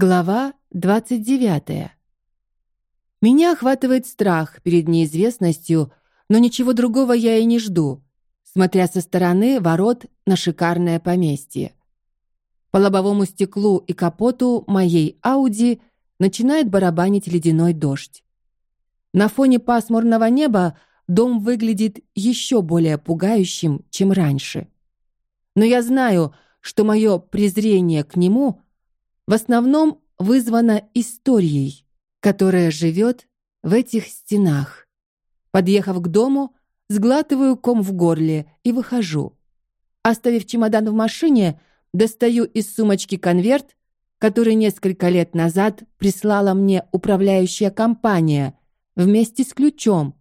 Глава двадцать девятая. Меня охватывает страх перед неизвестностью, но ничего другого я и не жду, смотря со стороны ворот на шикарное поместье. По лобовому стеклу и капоту моей Ауди начинает барабанить ледяной дождь. На фоне пасмурного неба дом выглядит еще более пугающим, чем раньше. Но я знаю, что мое презрение к нему в основном вызвано историей, которая живет в этих стенах. Подъехав к дому, сглатываю ком в горле и выхожу. Оставив чемодан в машине, достаю из сумочки конверт, который несколько лет назад прислала мне управляющая компания вместе с ключом,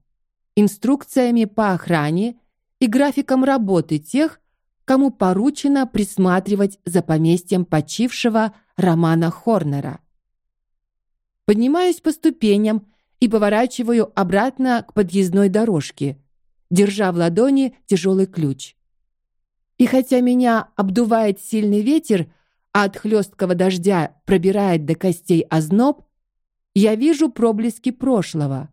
инструкциями по охране и графиком работы тех, кому поручено присматривать за поместьем почившего Романа Хорнера. Поднимаюсь по ступеням и поворачиваю обратно к подъездной дорожке, держа в ладони тяжелый ключ. И хотя меня обдувает сильный ветер, а от хлесткого дождя пробирает до костей озноб, я вижу проблески прошлого.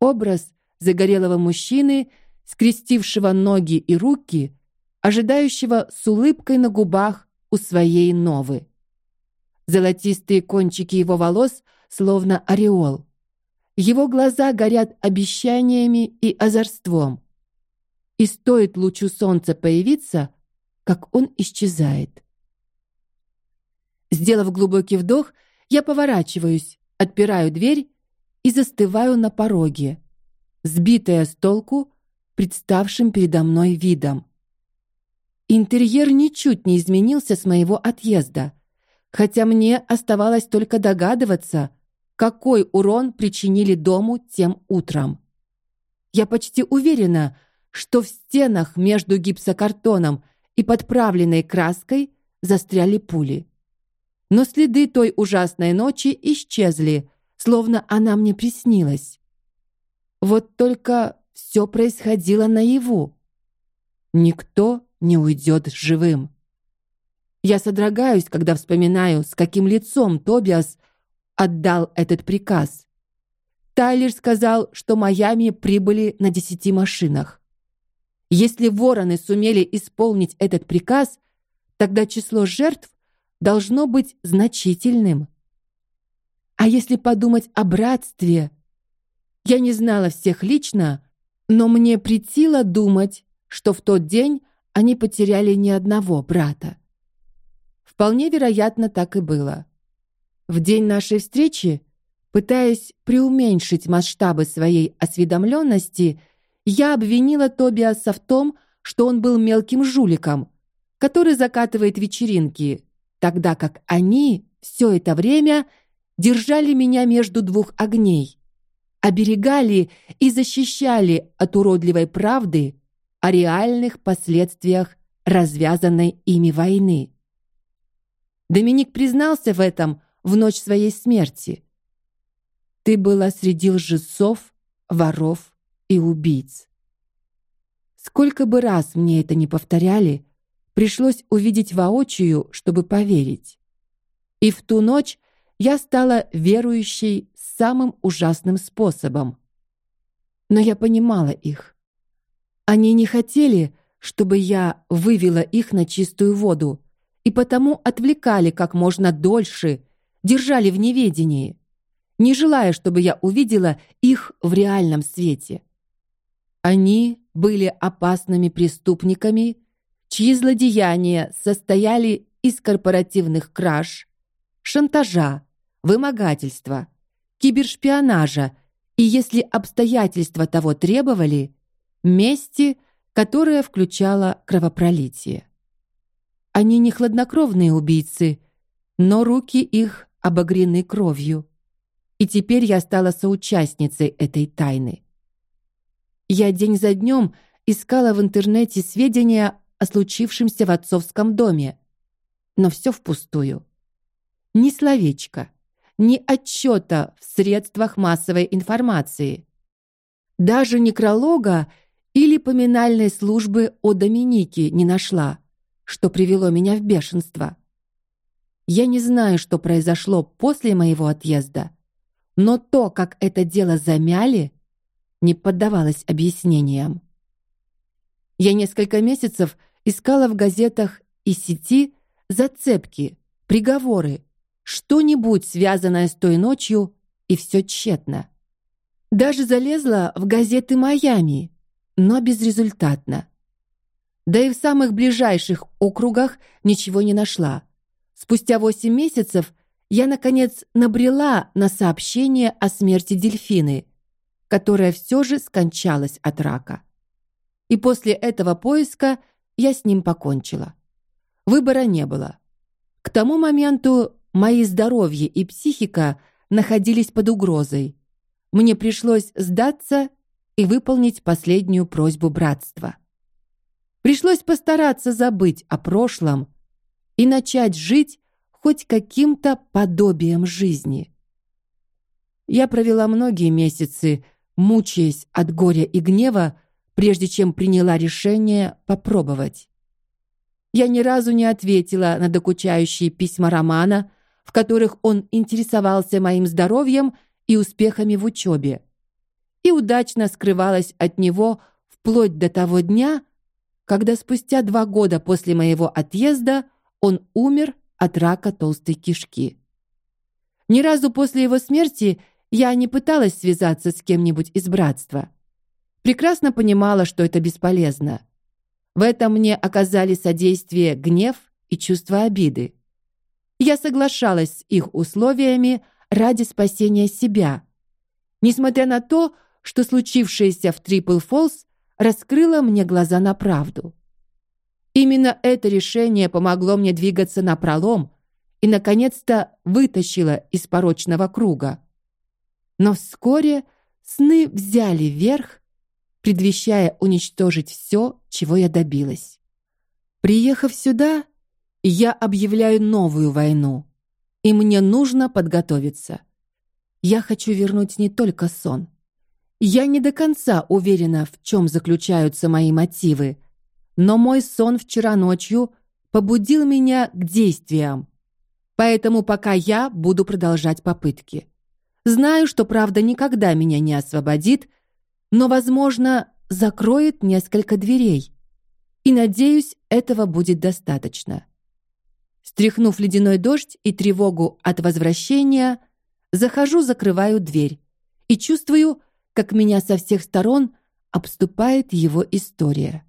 Образ загорелого мужчины, скрестившего ноги и руки, ожидающего с улыбкой на губах у своей новы. Золотистые кончики его волос словно ореол. Его глаза горят обещаниями и озорством. И стоит лучу солнца появиться, как он исчезает. Сделав глубокий вдох, я поворачиваюсь, отпираю дверь и застываю на пороге, сбитая с толку представшим передо мной видом. Интерьер ничуть не изменился с моего отъезда хотя мне оставалось только догадываться, какой урон причинили дому тем утром. Я почти уверена, что в стенах между гипсокартоном и подправленной краской застряли пули. Но следы той ужасной ночи исчезли, словно она мне приснилась. Вот только все происходило наяву. Никто не уйдет живым. Я содрогаюсь, когда вспоминаю, с каким лицом Тобиас отдал этот приказ. Тайлер сказал, что Майами прибыли на десяти машинах. Если вороны сумели исполнить этот приказ, тогда число жертв должно быть значительным. А если подумать о братстве, я не знала всех лично, но мне притило думать, что в тот день они потеряли не одного брата. Вполне вероятно, так и было. В день нашей встречи, пытаясь преуменьшить масштабы своей осведомленности, я обвинила Тобиаса в том, что он был мелким жуликом, который закатывает вечеринки, тогда как они все это время держали меня между двух огней, оберегали и защищали от уродливой правды о реальных последствиях развязанной ими войны. Доминик признался в этом в ночь своей смерти. Ты была среди лжецов, воров и убийц. Сколько бы раз мне это не повторяли, пришлось увидеть воочию, чтобы поверить. И в ту ночь я стала верующей самым ужасным способом. Но я понимала их. Они не хотели, чтобы я вывела их на чистую воду, и потому отвлекали как можно дольше, держали в неведении, не желая, чтобы я увидела их в реальном свете. Они были опасными преступниками, чьи злодеяния состояли из корпоративных краж, шантажа, вымогательства, кибершпионажа и, если обстоятельства того требовали, мести, которая включала кровопролитие. Они не хладнокровные убийцы, но руки их обогрены кровью. И теперь я стала соучастницей этой тайны. Я день за днем искала в интернете сведения о случившемся в отцовском доме, но все впустую. Ни словечка, ни отчета в средствах массовой информации, даже некролога или поминальной службы о Доминике не нашла что привело меня в бешенство. Я не знаю, что произошло после моего отъезда, но то, как это дело замяли, не поддавалось объяснениям. Я несколько месяцев искала в газетах и сети зацепки, приговоры, что-нибудь связанное с той ночью, и все тщетно. Даже залезла в газеты Майами, но безрезультатно. Да и в самых ближайших округах ничего не нашла. Спустя восемь месяцев я наконец набрела на сообщение о смерти дельфины, которая все же скончалась от рака. И после этого поиска я с ним покончила. Выбора не было. К тому моменту мои здоровье и психика находились под угрозой. Мне пришлось сдаться и выполнить последнюю просьбу братства. Пришлось постараться забыть о прошлом и начать жить хоть каким-то подобием жизни. Я провела многие месяцы, мучаясь от горя и гнева, прежде чем приняла решение попробовать. Я ни разу не ответила на докучающие письма Романа, в которых он интересовался моим здоровьем и успехами в учебе, и удачно скрывалась от него вплоть до того дня, когда спустя два года после моего отъезда он умер от рака толстой кишки. Ни разу после его смерти я не пыталась связаться с кем-нибудь из братства. Прекрасно понимала, что это бесполезно. В этом мне оказали содействие гнев и чувство обиды. Я соглашалась с их условиями ради спасения себя, несмотря на то, что случившееся в Трипл Фолс раскрыло мне глаза на правду. Именно это решение помогло мне двигаться на пролом и наконец-то вытащило из порочного круга. Но вскоре сны взяли верх предвещая уничтожить все, чего я добилась. Приехав сюда, я объявляю новую войну, и мне нужно подготовиться. Я хочу вернуть не только сон. Я не до конца уверена, в чем заключаются мои мотивы, но мой сон вчера ночью побудил меня к действиям. Поэтому пока я буду продолжать попытки. Знаю, что правда никогда меня не освободит, но, возможно, закроет несколько дверей. И надеюсь, этого будет достаточно. Стряхнув ледяной дождь и тревогу от возвращения, захожу, закрываю дверь и чувствую, как меня со всех сторон обступает его история.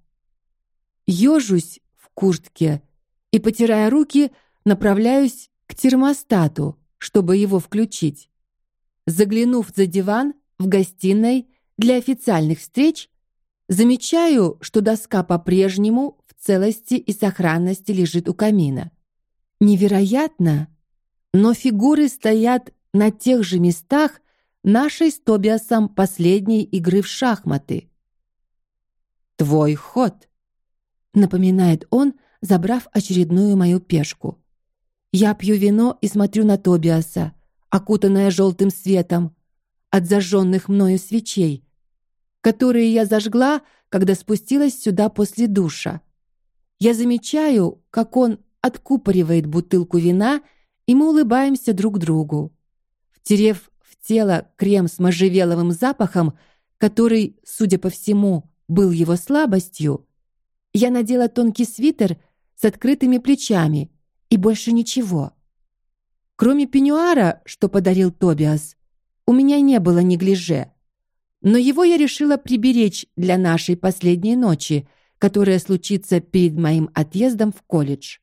Ёжусь в куртке и, потирая руки, направляюсь к термостату, чтобы его включить. Заглянув за диван в гостиной, для официальных встреч замечаю, что доска по-прежнему в целости и сохранности лежит у камина. Невероятно, но фигуры стоят на тех же местах нашей с Тобиасом последней игры в шахматы. Твой ход, напоминает он, забрав очередную мою пешку. Я пью вино и смотрю на Тобиаса, окутанное желтым светом от зажженных мною свечей, которые я зажгла, когда спустилась сюда после душа. Я замечаю, как он откупоривает бутылку вина, и мы улыбаемся друг другу. Втерев тело крем с можжевеловым запахом, который, судя по всему, был его слабостью, я надела тонкий свитер с открытыми плечами и больше ничего. Кроме пеньюара, что подарил Тобиас, у меня не было неглиже но его я решила приберечь для нашей последней ночи, которая случится перед моим отъездом в колледж.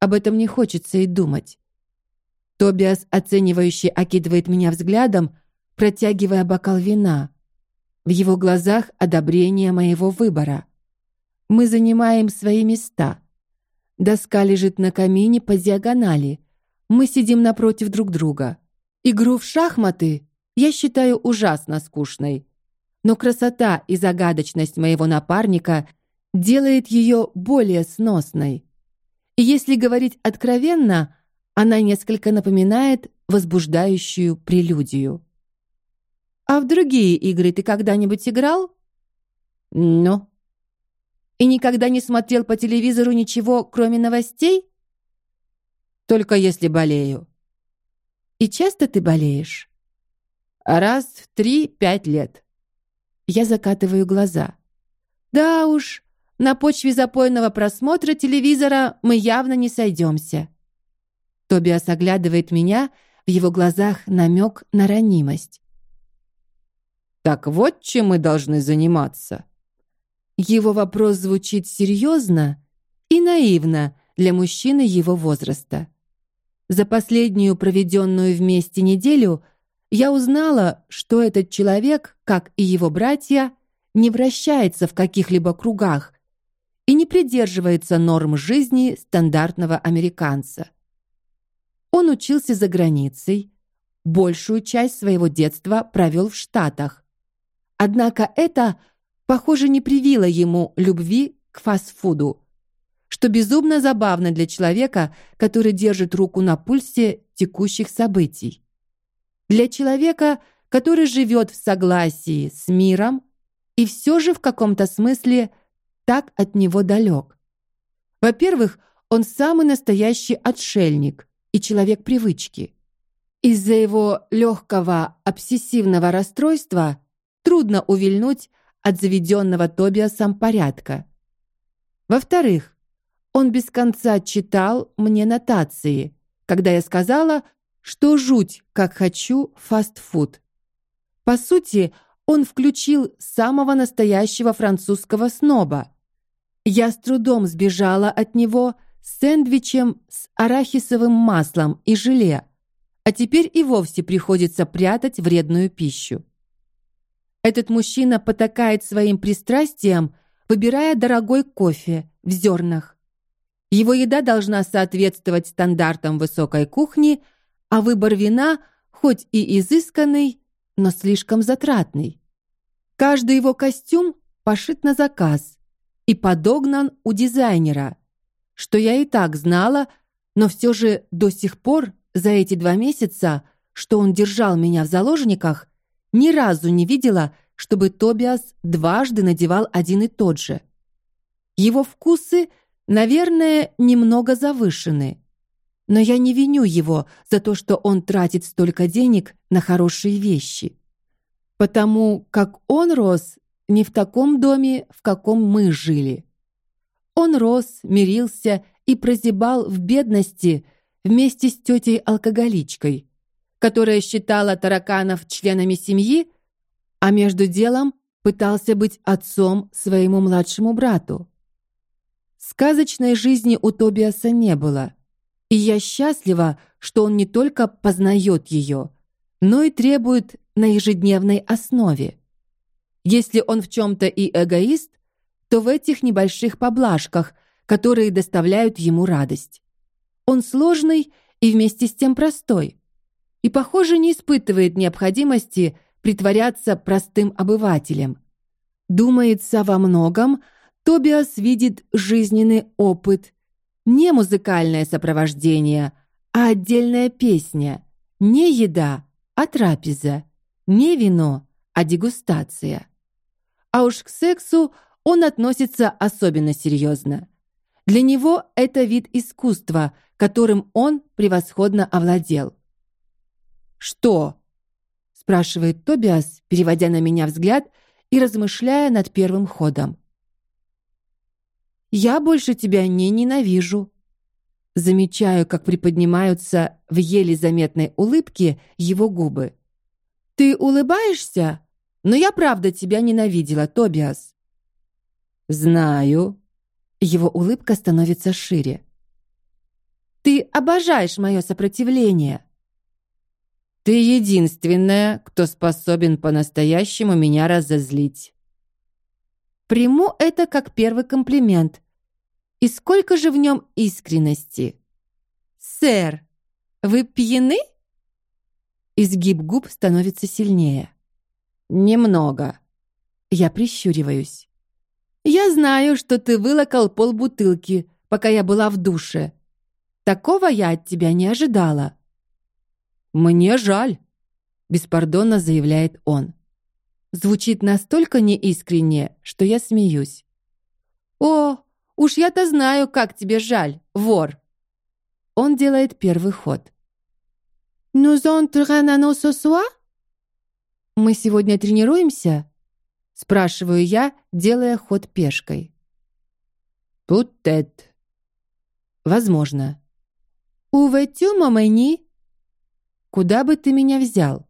Об этом не хочется и думать. Тобиас оценивающе окидывает меня взглядом, протягивая бокал вина. В его глазах одобрение моего выбора. Мы занимаем свои места. Доска лежит на камине по диагонали. Мы сидим напротив друг друга. Игру в шахматы я считаю ужасно скучной. Но красота и загадочность моего напарника делает ее более сносной. И если говорить откровенно, она несколько напоминает возбуждающую прелюдию. А в другие игры ты когда-нибудь играл? Ну. И никогда не смотрел по телевизору ничего, кроме новостей? Только если болею. И часто ты болеешь? Раз в три-пять лет. Я закатываю глаза. Да уж, на почве запойного просмотра телевизора мы явно не сойдемся. Тобиас оглядывает меня, в его глазах намек на ранимость. Так вот, чем мы должны заниматься. Его вопрос звучит серьезно и наивно для мужчины его возраста. За последнюю проведенную вместе неделю я узнала, что этот человек, как и его братья, не вращается в каких-либо кругах и не придерживается норм жизни стандартного американца. Он учился за границей, большую часть своего детства провел в Штатах. Однако это, похоже, не привило ему любви к фастфуду, что безумно забавно для человека, который держит руку на пульсе текущих событий. Для человека, который живет в согласии с миром и все же в каком-то смысле так от него далек. Во-первых, он самый настоящий отшельник и человек привычки. Из-за его легкого обсессивного расстройства трудно увильнуть от заведенного Тобиасом порядка. Во-вторых, он без конца читал мне нотации, когда я сказала, что жуть, как хочу фастфуд. По сути, он включил самого настоящего французского сноба. Я с трудом сбежала от него сэндвичем с арахисовым маслом и желе, а теперь и вовсе приходится прятать вредную пищу. Этот мужчина потакает своим пристрастиям, выбирая дорогой кофе в зернах. Его еда должна соответствовать стандартам высокой кухни, а выбор вина хоть и изысканный, но слишком затратный. Каждый его костюм пошит на заказ и подогнан у дизайнера – что я и так знала, но все же до сих пор за эти два месяца, что он держал меня в заложниках, ни разу не видела, чтобы Тобиас дважды надевал один и тот же. Его вкусы, наверное, немного завышены, но я не виню его за то, что он тратит столько денег на хорошие вещи, потому как он рос не в таком доме, в каком мы жили. Он рос, мирился и прозябал в бедности вместе с тетей алкоголичкой, которая считала тараканов членами семьи, а между делом пытался быть отцом своему младшему брату. Сказочной жизни у Тобиаса не было, и я счастлива, что он не только познает ее, но и требует на ежедневной основе. Если он в чем то и эгоист, то в этих небольших поблажках, которые доставляют ему радость. Он сложный и вместе с тем простой. И, похоже, не испытывает необходимости притворяться простым обывателем. Думается во многом, Тобиас видит жизненный опыт, не музыкальное сопровождение, а отдельная песня, не еда, а трапеза, не вино, а дегустация. А уж к сексу он относится особенно серьезно. Для него это вид искусства, которым он превосходно овладел. Что? спрашивает Тобиас, переводя на меня взгляд и размышляя над первым ходом. Я больше тебя не ненавижу. Замечаю, как приподнимаются в еле заметной улыбке его губы. Ты улыбаешься, но я правда тебя ненавидела, Тобиас. Знаю. Его улыбка становится шире. Ты обожаешь мое сопротивление. Ты единственная, кто способен по-настоящему меня разозлить. Приму это как первый комплимент. И сколько же в нем искренности. Сэр, вы пьяны? Изгиб губ становится сильнее. Немного. Я прищуриваюсь. Я знаю, что ты вылокал полбутылки, пока я была в душе. Такого я от тебя не ожидала. Мне жаль, беспардонно заявляет он. Звучит настолько неискренне, что я смеюсь. О, уж я-то знаю, как тебе жаль, вор. он делает первый ход. «Nous entraînons ce soir?» «Мы сегодня тренируемся?» Спрашиваю я, делая ход пешкой. «Peut-être». «Возможно». «Où veux-tu m'emmener?» «Куда бы ты меня взял?»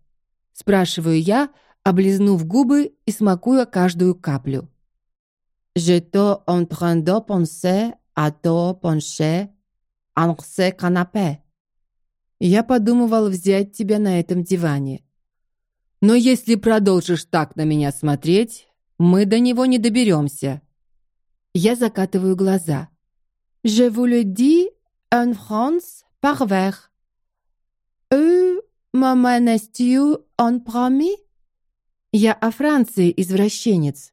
Спрашиваю я, облизнув губы и смакуя каждую каплю. «Je te en train de penser à te pencher en ce canapé». Я подумывал взять тебя на этом диване. Но если продолжишь так на меня смотреть, мы до него не доберемся. Я закатываю глаза. Je vous le dis en France par vers. Euh, maman Настю он promis? Я о Франции, извращенец.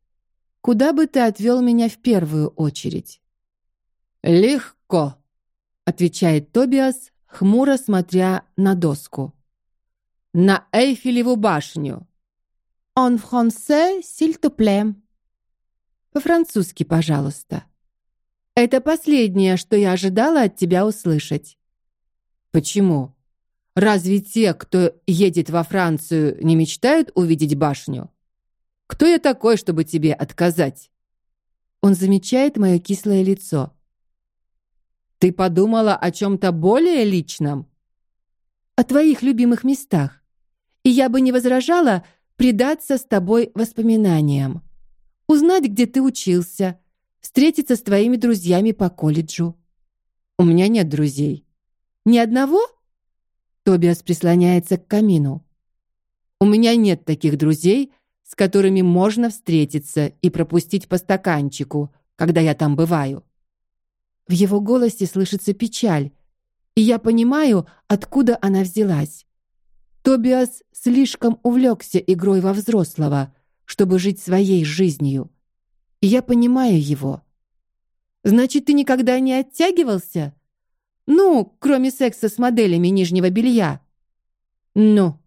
Куда бы ты отвел меня в первую очередь? Легко, отвечает Тобиас, хмуро смотря на доску. На Эйфелеву башню. En français, s'il te plaît. По-французски, пожалуйста. Это последнее, что я ожидала от тебя услышать. Почему? Разве те, кто едет во Францию, не мечтают увидеть башню? Кто я такой, чтобы тебе отказать? Он замечает мое кислое лицо. Ты подумала о чем то более личном? О твоих любимых местах. И я бы не возражала предаться с тобой воспоминаниям. Узнать, где ты учился, встретиться с твоими друзьями по колледжу. У меня нет друзей. Ни одного? Тобиас прислоняется к камину. У меня нет таких друзей, с которыми можно встретиться и пропустить по стаканчику, когда я там бываю. В его голосе слышится печаль, и я понимаю, откуда она взялась. Тобиас слишком увлекся игрой во взрослого, чтобы жить своей жизнью. И я понимаю его. Значит, ты никогда не оттягивался? Ну, кроме секса с моделями нижнего белья. Ну.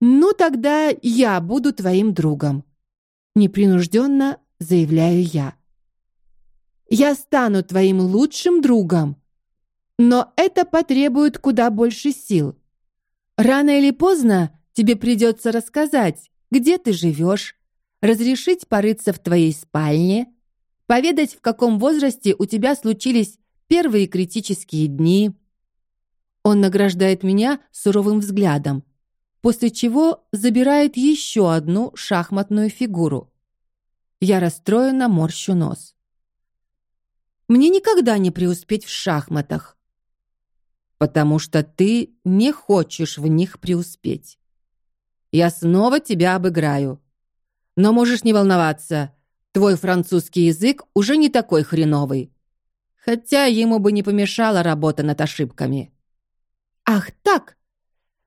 Ну тогда я буду твоим другом, непринужденно заявляю я. Я стану твоим лучшим другом. Но это потребует куда больше сил. Рано или поздно тебе придется рассказать, где ты живешь, разрешить порыться в твоей спальне, поведать, в каком возрасте у тебя случились первые критические дни. Он награждает меня суровым взглядом, после чего забирает еще одну шахматную фигуру. Я расстроена, морщу нос. Мне никогда не преуспеть в шахматах. Потому что ты не хочешь в них преуспеть. Я снова тебя обыграю. Но можешь не волноваться. Твой французский язык уже не такой хреновый. Хотя ему бы не помешала работа над ошибками. Ах, так.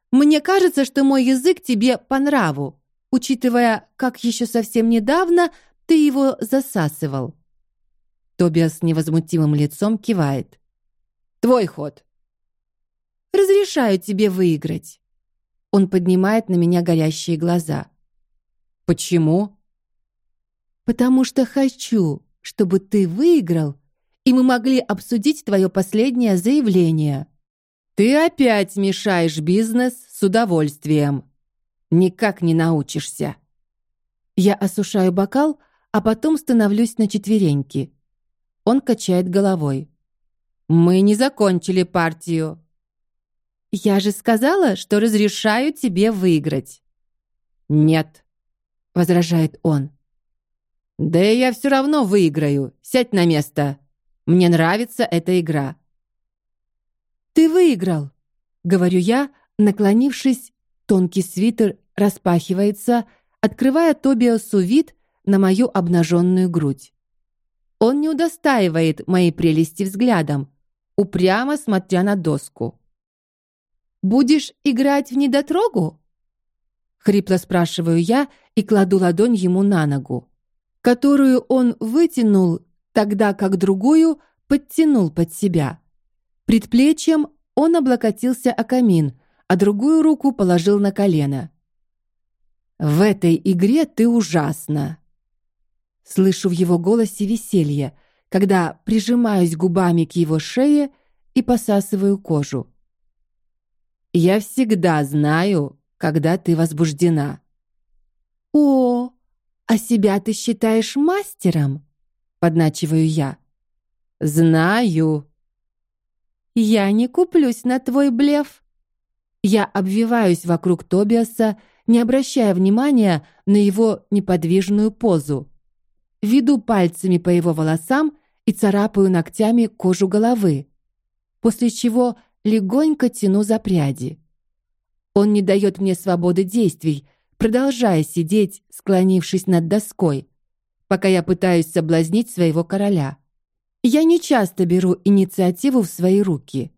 Мне кажется, что мой язык тебе по нраву, учитывая, как еще совсем недавно ты его засасывал. Тобиас с невозмутимым лицом кивает. Твой ход. Разрешаю тебе выиграть. Он поднимает на меня горящие глаза. Почему? Потому что хочу, чтобы ты выиграл, и мы могли обсудить твое последнее заявление. Ты опять мешаешь бизнес с удовольствием. Никак не научишься. Я осушаю бокал, а потом становлюсь на четвереньки. Он качает головой. Мы не закончили партию. Я же сказала, что разрешаю тебе выиграть. Нет, возражает он. Да я все равно выиграю. Сядь на место. Мне нравится эта игра. Ты выиграл, говорю я, наклонившись. Тонкий свитер распахивается, открывая Тобиасу вид на мою обнаженную грудь. Он не удостаивает моей прелести взглядом, упрямо смотря на доску. Будешь играть в недотрогу? Хрипло спрашиваю я и кладу ладонь ему на ногу, которую он вытянул, тогда как другую подтянул под себя. Предплечьем он облокотился о камин, а другую руку положил на колено. В этой игре ты ужасна, Слышу в его голосе веселье, когда прижимаюсь губами к его шее и посасываю кожу. Я всегда знаю, когда ты возбуждена. О, а себя ты считаешь мастером? Подначиваю я. Знаю. Я не куплюсь на твой блеф. Я обвиваюсь вокруг Тобиаса, не обращая внимания на его неподвижную позу. Веду пальцами по его волосам и царапаю ногтями кожу головы, после чего легонько тяну за пряди. Он не дает мне свободы действий, продолжая сидеть, склонившись над доской, пока я пытаюсь соблазнить своего короля. Я не часто беру инициативу в свои руки.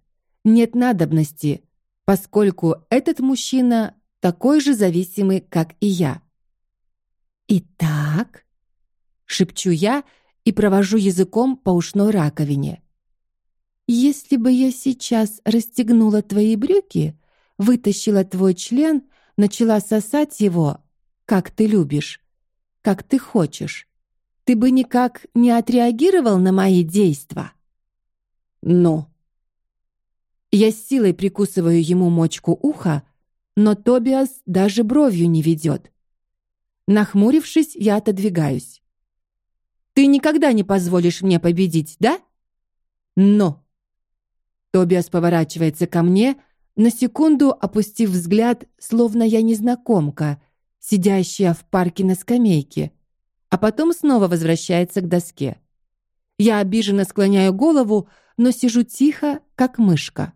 Нет надобности, поскольку этот мужчина такой же зависимый, как и я. Итак, шепчу я и провожу языком по ушной раковине. Если бы я сейчас расстегнула твои брюки, вытащила твой член, начала сосать его, как ты любишь, как ты хочешь, ты бы никак не отреагировал на мои действия. Но я с силой прикусываю ему мочку уха, но Тобиас даже бровью не ведет. Нахмурившись, я отодвигаюсь. Ты никогда не позволишь мне победить, да? Но Тобиас поворачивается ко мне, на секунду опустив взгляд, словно я незнакомка, сидящая в парке на скамейке, а потом снова возвращается к доске. Я обиженно склоняю голову, но сижу тихо, как мышка,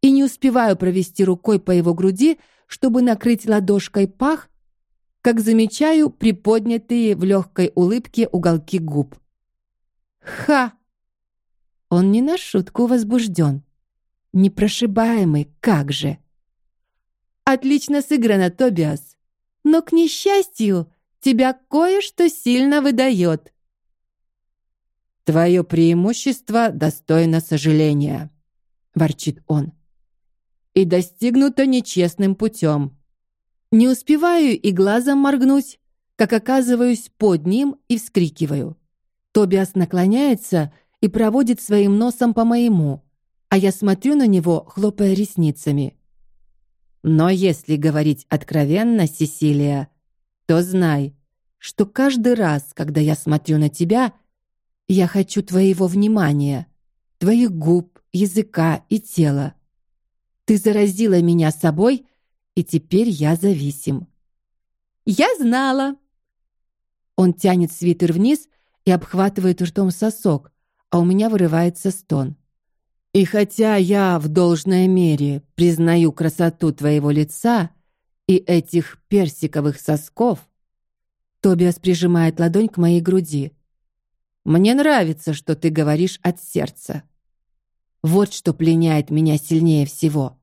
и не успеваю провести рукой по его груди, чтобы накрыть ладошкой пах, как замечаю приподнятые в легкой улыбке уголки губ. Ха! Он не на шутку возбужден. Непрошибаемый, как же! Отлично сыграно, Тобиас. Но, к несчастью, тебя кое-что сильно выдает. Твое преимущество достойно сожаления, ворчит он. И достигнуто нечестным путем. Не успеваю и глазом моргнуть, как оказываюсь под ним и вскрикиваю. Тобиас наклоняется и проводит своим носом по моему, а я смотрю на него, хлопая ресницами. Но если говорить откровенно, Сесилия, то знай, что каждый раз, когда я смотрю на тебя, я хочу твоего внимания, твоих губ, языка и тела. Ты заразила меня собой и теперь я зависим. Я знала. Он тянет свитер вниз и обхватывает ртом сосок, а у меня вырывается стон. И хотя я в должной мере признаю красоту твоего лица и этих персиковых сосков, Тобиас прижимает ладонь к моей груди. Мне нравится, что ты говоришь от сердца. Вот что пленяет меня сильнее всего.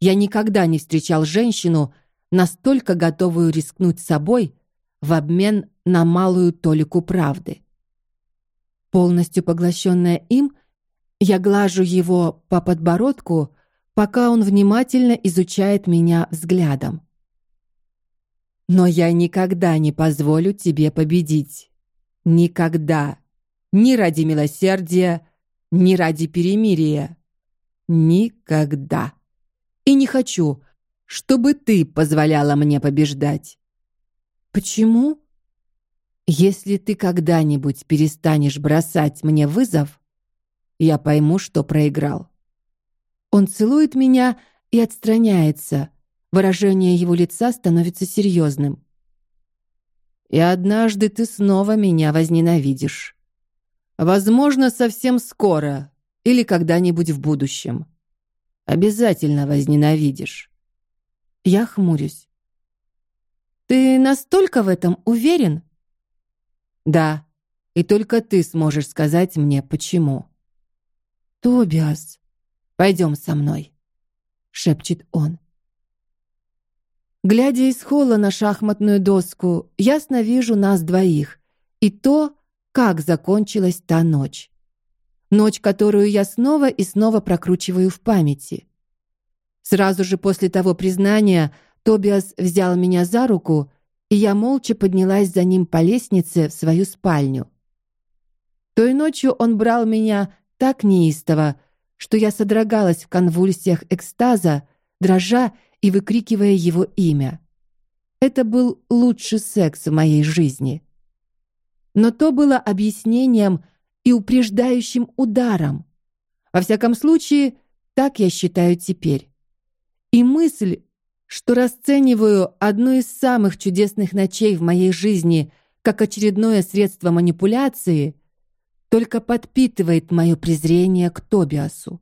Я никогда не встречал женщину, настолько готовую рискнуть собой в обмен на малую толику правды. Полностью поглощенная им, я глажу его по подбородку, пока он внимательно изучает меня взглядом. Но я никогда не позволю тебе победить. Никогда. Ни ради милосердия, ни ради перемирия. Никогда и не хочу, чтобы ты позволяла мне побеждать. Почему? Если ты когда-нибудь перестанешь бросать мне вызов, я пойму, что проиграл. Он целует меня и отстраняется. Выражение его лица становится серьезным. И однажды ты снова меня возненавидишь. Возможно, совсем скоро или когда-нибудь в будущем обязательно возненавидишь. Я хмурюсь. Ты настолько в этом уверен? Да. И только ты сможешь сказать мне почему. Тобиас, пойдем со мной, шепчет он. Глядя из холла на шахматную доску, ясно вижу нас двоих и то, как закончилась та ночь. Ночь, которую я снова и снова прокручиваю в памяти. Сразу же после того признания Тобиас взял меня за руку, и я молча поднялась за ним по лестнице в свою спальню. Той ночью он брал меня так неистово, что я содрогалась в конвульсиях экстаза, дрожа и выкрикивая его имя. Это был лучший секс в моей жизни. Но то было объяснением и упреждающим ударом. Во всяком случае, так я считаю теперь. И мысль, что расцениваю одну из самых чудесных ночей в моей жизни как очередное средство манипуляции, только подпитывает мое презрение к Тобиасу.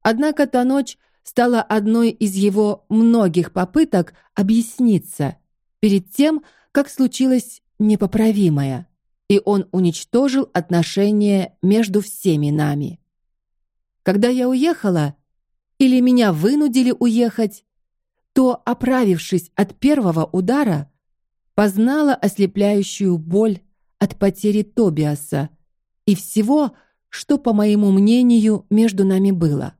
Однако та ночь стала одной из его многих попыток объясниться перед тем, как случилось непоправимое, и он уничтожил отношения между всеми нами. Когда я уехала или меня вынудили уехать, то, оправившись от первого удара, познала ослепляющую боль от потери Тобиаса и всего, что, по моему мнению, между нами было.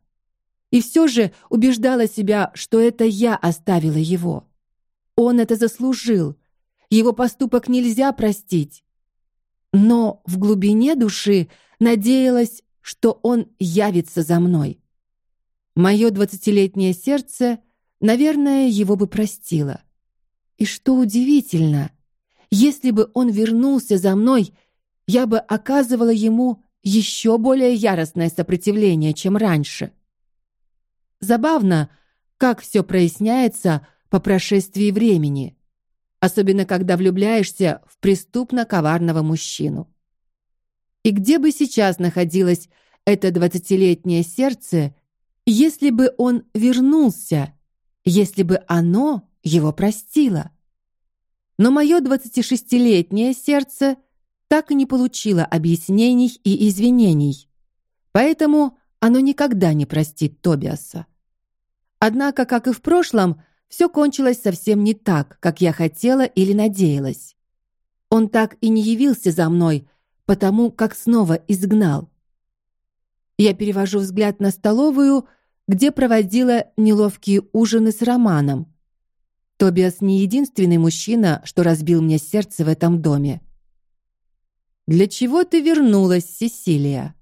И все же убеждала себя, что это я оставила его. Он это заслужил. Его поступок нельзя простить. Но в глубине души надеялась, что он явится за мной. Мое двадцатилетнее сердце, наверное, его бы простило. И что удивительно, если бы он вернулся за мной, я бы оказывала ему еще более яростное сопротивление, чем раньше. Забавно, как все проясняется по прошествии времени, особенно когда влюбляешься в преступно коварного мужчину. И где бы сейчас находилось это двадцатилетнее сердце, если бы он вернулся, если бы оно его простило? Но мое двадцатишестилетнее сердце так и не получило объяснений и извинений, поэтому оно никогда не простит Тобиаса. Однако, как и в прошлом, все кончилось совсем не так, как я хотела или надеялась. Он так и не явился за мной, потому как снова изгнал. Я перевожу взгляд на столовую, где проводила неловкие ужины с Романом. Тобиас не единственный мужчина, что разбил мне сердце в этом доме. Для чего ты вернулась, Сесилия?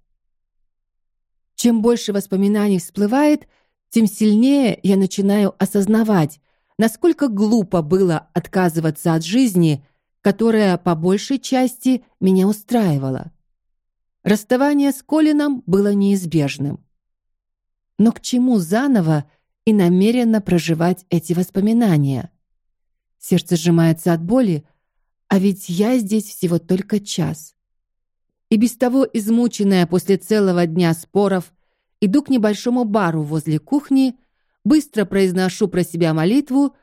Чем больше воспоминаний всплывает, тем сильнее я начинаю осознавать, насколько глупо было отказываться от жизни, которая по большей части меня устраивала. Расставание с Колином было неизбежным. Но к чему заново и намеренно проживать эти воспоминания? Сердце сжимается от боли, а ведь я здесь всего только час. И без того измученная после целого дня споров, иду к небольшому бару возле кухни, быстро произношу про себя молитву,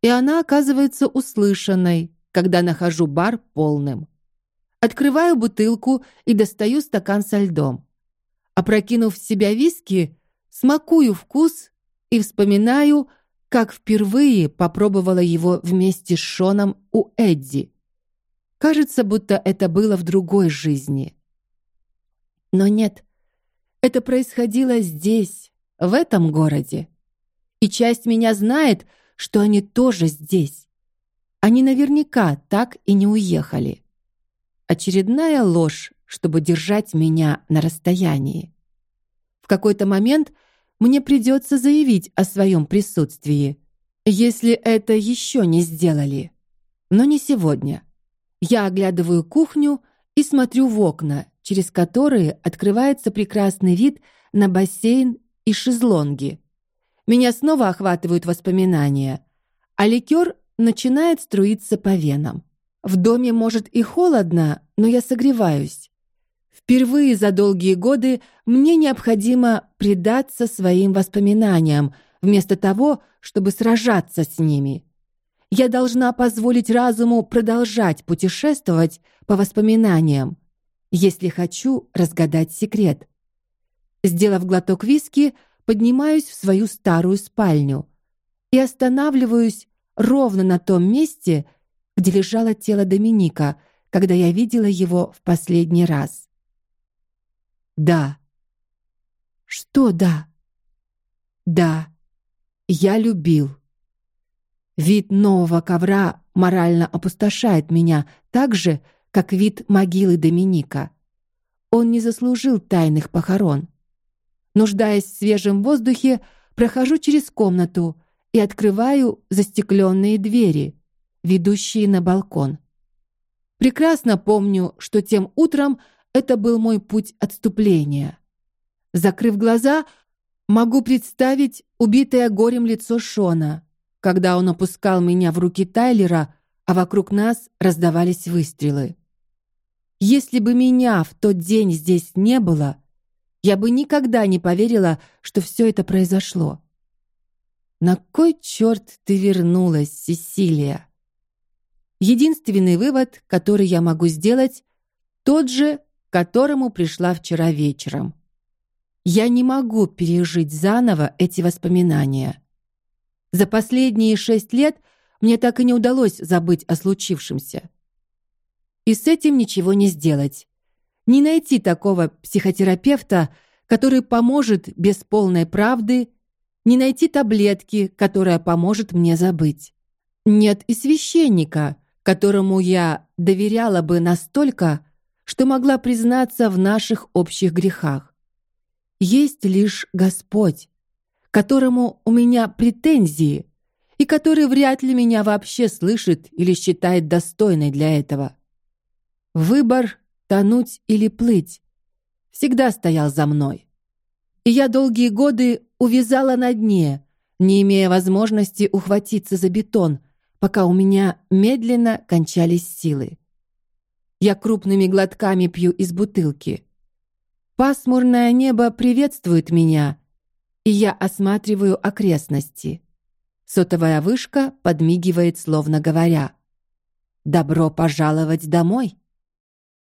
и она оказывается услышанной, когда нахожу бар полным. Открываю бутылку и достаю стакан со льдом. Опрокинув в себя виски, смакую вкус и вспоминаю, как впервые попробовала его вместе с Шоном у Эдди. Кажется, будто это было в другой жизни. Но нет, это происходило здесь, в этом городе. И часть меня знает, что они тоже здесь. Они наверняка так и не уехали. Очередная ложь, чтобы держать меня на расстоянии. В какой-то момент мне придется заявить о своем присутствии, если это еще не сделали. Но не сегодня. Я оглядываю кухню и смотрю в окна, через которые открывается прекрасный вид на бассейн и шезлонги. Меня снова охватывают воспоминания, а ликер начинает струиться по венам. В доме, может, и холодно, но я согреваюсь. Впервые за долгие годы мне необходимо предаться своим воспоминаниям, вместо того, чтобы сражаться с ними. Я должна позволить разуму продолжать путешествовать по воспоминаниям, если хочу разгадать секрет. Сделав глоток виски, поднимаюсь в свою старую спальню и останавливаюсь ровно на том месте, где лежало тело Доминика, когда я видела его в последний раз. Да. Что да? Да. Я любил. Вид нового ковра морально опустошает меня так же, как вид могилы Доминика. Он не заслужил тайных похорон. Нуждаясь в свежем воздухе, прохожу через комнату и открываю застекленные двери, ведущие на балкон. Прекрасно помню, что тем утром это был мой путь отступления. Закрыв глаза, могу представить убитое горем лицо Шона, когда он опускал меня в руки Тайлера, а вокруг нас раздавались выстрелы. Если бы меня в тот день здесь не было, я бы никогда не поверила, что все это произошло. На кой черт ты вернулась, Сесилия? Единственный вывод, который я могу сделать, тот же, которому пришла вчера вечером. Я не могу пережить заново эти воспоминания. За последние шесть лет мне так и не удалось забыть о случившемся. И с этим ничего не сделать. Не найти такого психотерапевта, который поможет без полной правды, не найти таблетки, которая поможет мне забыть. Нет и священника, которому я доверяла бы настолько, что могла признаться в наших общих грехах. Есть лишь Господь, которому у меня претензии и который вряд ли меня вообще слышит или считает достойной для этого. Выбор тонуть или плыть, всегда стоял за мной. И я долгие годы увязала на дне, не имея возможности ухватиться за бетон, пока у меня медленно кончались силы. Я крупными глотками пью из бутылки. Пасмурное небо приветствует меня, и я осматриваю окрестности. Сотовая вышка подмигивает, словно говоря: "Добро пожаловать домой".